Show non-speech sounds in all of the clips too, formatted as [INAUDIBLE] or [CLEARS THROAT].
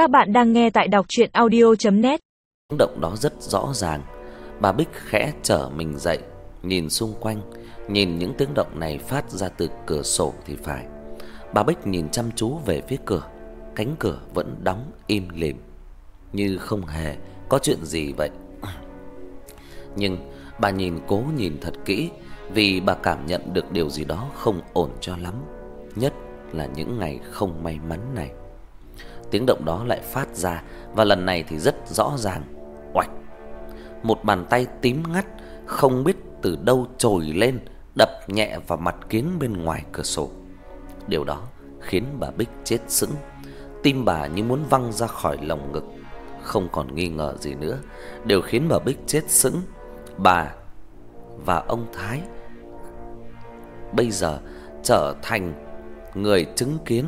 Các bạn đang nghe tại đọc audio net Tiếng động đó rất rõ ràng. Bà Bích khẽ trở mình dậy, nhìn xung quanh, nhìn những tiếng động này phát ra từ cửa sổ thì phải. Bà Bích nhìn chăm chú về phía cửa, cánh cửa vẫn đóng im lìm, như không hề có chuyện gì vậy. [CLEARS THROAT] Nhưng bà nhìn cố nhìn thật kỹ vì bà cảm nhận được điều gì đó không ổn cho lắm, nhất là những ngày không may mắn này. Tiếng động đó lại phát ra và lần này thì rất rõ ràng. Oạch. Một bàn tay tím ngắt không biết từ đâu trồi lên đập nhẹ vào mặt kiến bên ngoài cửa sổ. Điều đó khiến bà Bích chết sững, tim bà như muốn văng ra khỏi lồng ngực. Không còn nghi ngờ gì nữa, đều khiến bà Bích chết sững, bà và ông Thái bây giờ trở thành người chứng kiến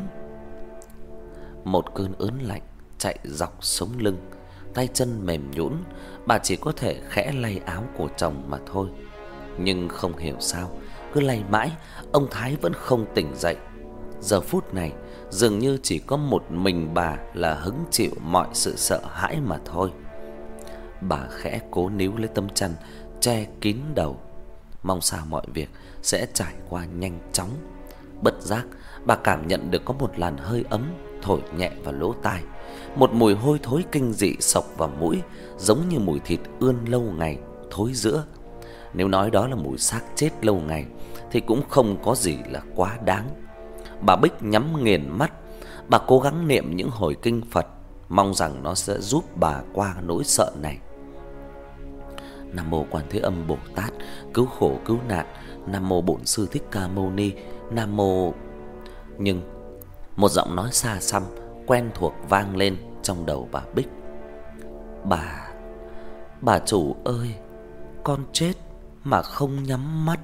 một cơn ớn lạnh chạy dọc sống lưng, tay chân mềm nhũn, bà chỉ có thể khẽ lay áo của chồng mà thôi. Nhưng không hiểu sao, cứ lay mãi, ông Thái vẫn không tỉnh dậy. Giờ phút này, dường như chỉ có một mình bà là hứng chịu mọi sự sợ hãi mà thôi. Bà khẽ cố níu lấy tấm chăn che kín đầu, mong sao mọi việc sẽ trải qua nhanh chóng. Bất giác, bà cảm nhận được có một làn hơi ấm thổi nhẹ vào lỗ tai. Một mùi hôi thối kinh dị sộc vào mũi, giống như mùi thịt ươn lâu ngày thối rữa. Nếu nói đó là mùi xác chết lâu ngày thì cũng không có gì là quá đáng. Bà Bích nhắm nghiền mắt, bà cố gắng niệm những hồi kinh Phật, mong rằng nó sẽ giúp bà qua nỗi sợ này. Nam mô Quan Thế Âm Bồ Tát, cứu khổ cứu nạn. Nam mô Bổn Sư Thích Ca Mâu Ni. Nam mô Nhưng một giọng nói xa xăm quen thuộc vang lên trong đầu bà Bích. "Bà, bà chủ ơi, con chết mà không nhắm mắt."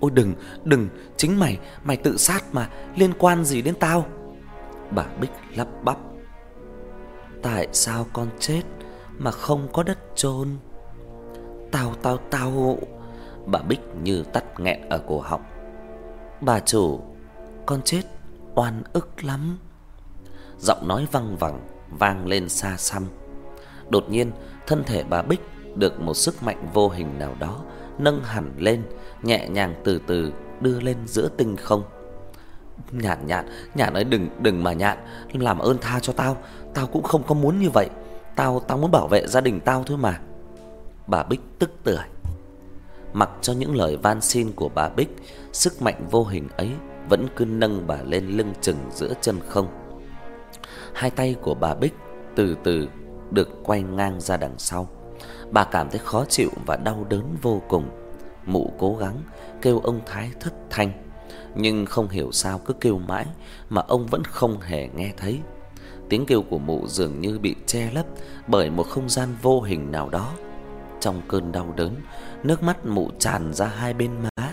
"Ôi đừng, đừng, chính mày, mày tự sát mà, liên quan gì đến tao?" Bà Bích lắp bắp. "Tại sao con chết mà không có đất chôn?" "Tao tao tao..." Bà Bích như tắt nghẹn ở cổ họng. "Bà chủ, con chết oan ức lắm." Giọng nói văng vẳng vang lên xa xăm. Đột nhiên, thân thể bà Bích được một sức mạnh vô hình nào đó nâng hẳn lên, nhẹ nhàng từ từ đưa lên giữa tinh không. Nhạn nhạn, nhạn nói đừng đừng mà nhạn, làm ơn tha cho tao, tao cũng không có muốn như vậy. Tao tao muốn bảo vệ gia đình tao thôi mà. Bà Bích tức tưởi. Mặc cho những lời van xin của bà Bích, sức mạnh vô hình ấy vẫn cứ nâng bà lên lưng chừng giữa chân không. Hai tay của bà Bích từ từ được quay ngang ra đằng sau. Bà cảm thấy khó chịu và đau đớn vô cùng. Mụ cố gắng kêu ông Thái thất thanh, nhưng không hiểu sao cứ kêu mãi mà ông vẫn không hề nghe thấy. Tiếng kêu của mụ dường như bị che lấp bởi một không gian vô hình nào đó. Trong cơn đau đớn, nước mắt mụ tràn ra hai bên má.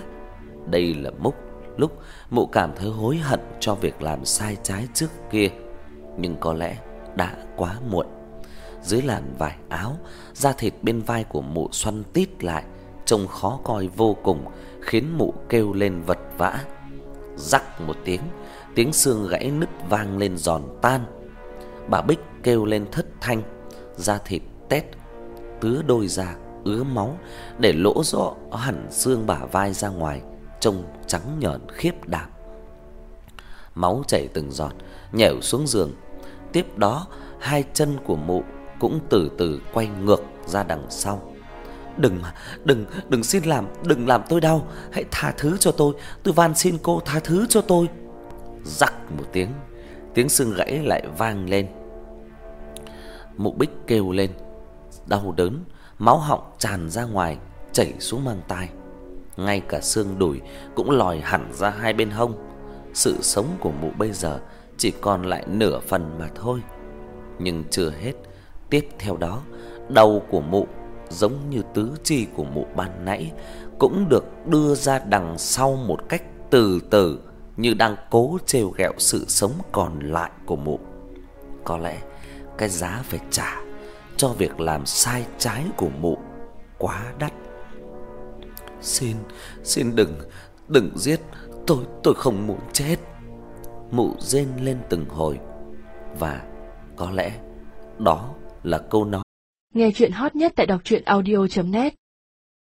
Đây là múc lúc mụ cảm thấy hối hận cho việc làm sai trái trước kia, nhưng có lẽ đã quá muộn. Dưới làn vải áo, da thịt bên vai của mụ xoăn tít lại, trông khó coi vô cùng, khiến mụ kêu lên vật vã. Rắc một tiếng, tiếng xương gãy nứt vang lên giòn tan. Bà Bích kêu lên thất thanh, da thịt tét tứa đôi ra ứa máu để lỗ rõ hẳn xương bả vai ra ngoài trông trắng nhợn khiếp đảm. Máu chảy từng giọt nhèo xuống giường. Tiếp đó, hai chân của mụ cũng từ từ quay ngược ra đằng sau. "Đừng mà, đừng, đừng xin làm, đừng làm tôi đau, hãy tha thứ cho tôi, tôi van xin cô tha thứ cho tôi." Rắc một tiếng, tiếng xương gãy lại vang lên. Mụ Bích kêu lên, đau đớn, máu họng tràn ra ngoài, chảy xuống mang tai ngay cả xương đùi cũng lòi hẳn ra hai bên hông. Sự sống của mụ bây giờ chỉ còn lại nửa phần mà thôi. Nhưng chưa hết, tiếp theo đó, đầu của mụ giống như tứ chi của mụ ban nãy cũng được đưa ra đằng sau một cách từ từ như đang cố trêu ghẹo sự sống còn lại của mụ. Có lẽ cái giá phải trả cho việc làm sai trái của mụ quá đắt. Xin, xin đừng, đừng giết, tôi tôi không muốn chết. Mụ rên lên từng hồi. và có lẽ đó là câu nói Nghe chuyện hot nhất tại đọc truyện audio net